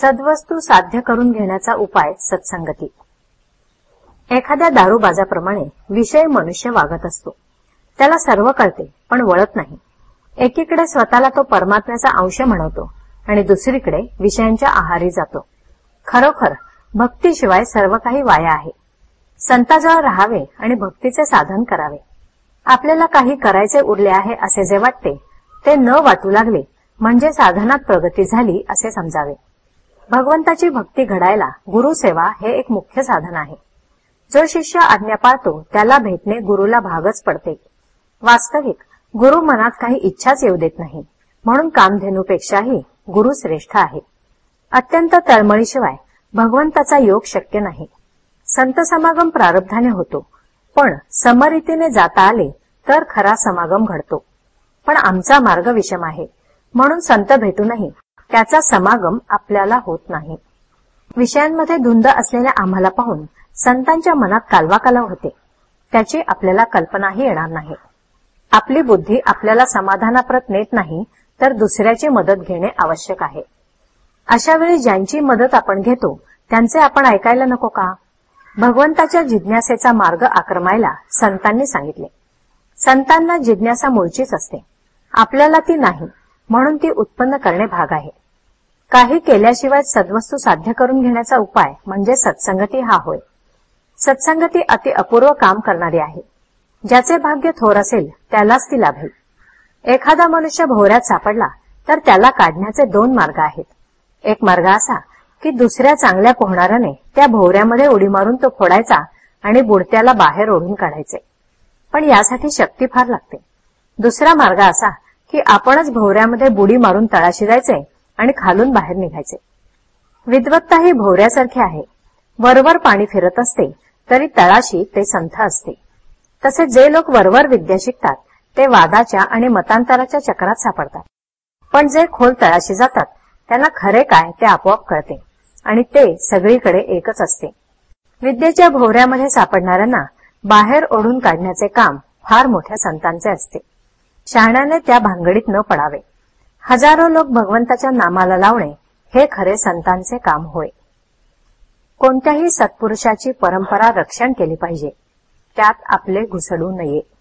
सद्वस्तू साध्य करून घेण्याचा उपाय सत्संगती. एखाद्या दारूबाजाप्रमाणे विषय मनुष्य वागत असतो. त्याला सर्व कळते पण वळत नाही. एकीकडे स्वतःला तो परमात्म्याचा अंश म्हणवतो आणि दुसरीकडे विषयांच्या आहारी जातो. खरोखर भक्तीशिवाय सर्व काही वाया आहे. संताजवळ राहावे आणि भक्तीचे साधन करावे. आपल्याला काही करायचे उरले आहे असे जे वाटते ते न वाटू लागले म्हणजे साधनात प्रगती झाली असे समजावे. भगवंताची भक्ती घडायला गुरुसेवा हे एक मुख्य साधन आहे. जो शिष्य आज्ञा पाळतो त्याला भेटणे गुरुला भागच पडते. वास्तविक गुरु मनात काही इच्छाच येऊ देत नाही. म्हणून कामधेनूपेक्षाही गुरु श्रेष्ठ आहे. अत्यंत तळमळीशिवाय भगवंताचा योग शक्य नाही. संत समागम प्रारब्धाने होतो. पण समरीतीने जाता आले तर खरा समागम घडतो. पण आमचा मार्ग विषम आहे. म्हणून संत भेटूनही त्याचा समागम आपल्याला होत नाही. विषयांमध्ये धुंद असलेल्या आम्हाला पाहून संतांच्या मनात कालवाकालव होते. त्याची आपल्याला कल्पनाही येणार नाही. आपली बुद्धी आपल्याला समाधानाप्रत नेत नाही तर दुसऱ्याची मदत घेणे आवश्यक आहे. अशा वेळी ज्यांची मदत आपण घेतो त्यांचे आपण ऐकायला नको का? भगवंताच्या जिज्ञासेचा मार्ग आक्रमायला संतांनी सांगितले. संतांना जिज्ञासा मूळचीच असते. आपल्याला ती नाही म्हणून ती उत्पन्न करणे भाग आहे. काही केल्याशिवाय सद्वस्तू साध्य करून घेण्याचा उपाय म्हणजे सत्संगती हा होय. सत्संगती अति अपूर्व काम करणारी आहे. ज्याचे भाग्य थोर असेल त्यालाच ती लाभेल. एखादा मनुष्य भोवऱ्यात सापडला तर त्याला काढण्याचे दोन मार्ग आहेत. एक मार्ग असा की दुसऱ्या चांगल्या पोहणाऱ्याने त्या भोवऱ्यामध्ये उडी मारून तो फोडायचा आणि बुडत्याला बाहेर ओढून काढायचे. पण यासाठी शक्ती फार लागते. दुसरा मार्ग असा की आपणच भोवऱ्यामध्ये बुडी मारून तळाशी जायचे आणि खालून बाहेर निघायचे. विद्वत्ता ही भोवऱ्यासारखी आहे. वरवर पाणी फिरत असते तरी तळाशी ते संथ असते. तसे जे लोक वरवर विद्या शिकतात ते वादाच्या आणि मतांतराच्या चक्रात सापडतात. पण जे खोल तळाशी जातात त्यांना खरे काय ते आपोआप कळते आणि ते सगळीकडे एकच असते. विद्येच्या भोवऱ्यामध्ये सापडणाऱ्यांना बाहेर ओढून काढण्याचे काम फार मोठ्या संतांचे असते. शहाण्याने त्या भांगडीत न पडावे. हजारो लोक भगवंताच्या नामाला लावणे हे खरे संतांचे काम होय. कोणत्याही सत्पुरुषाची परंपरा रक्षण केली पाहिजे. त्यात आपले घुसडू नये.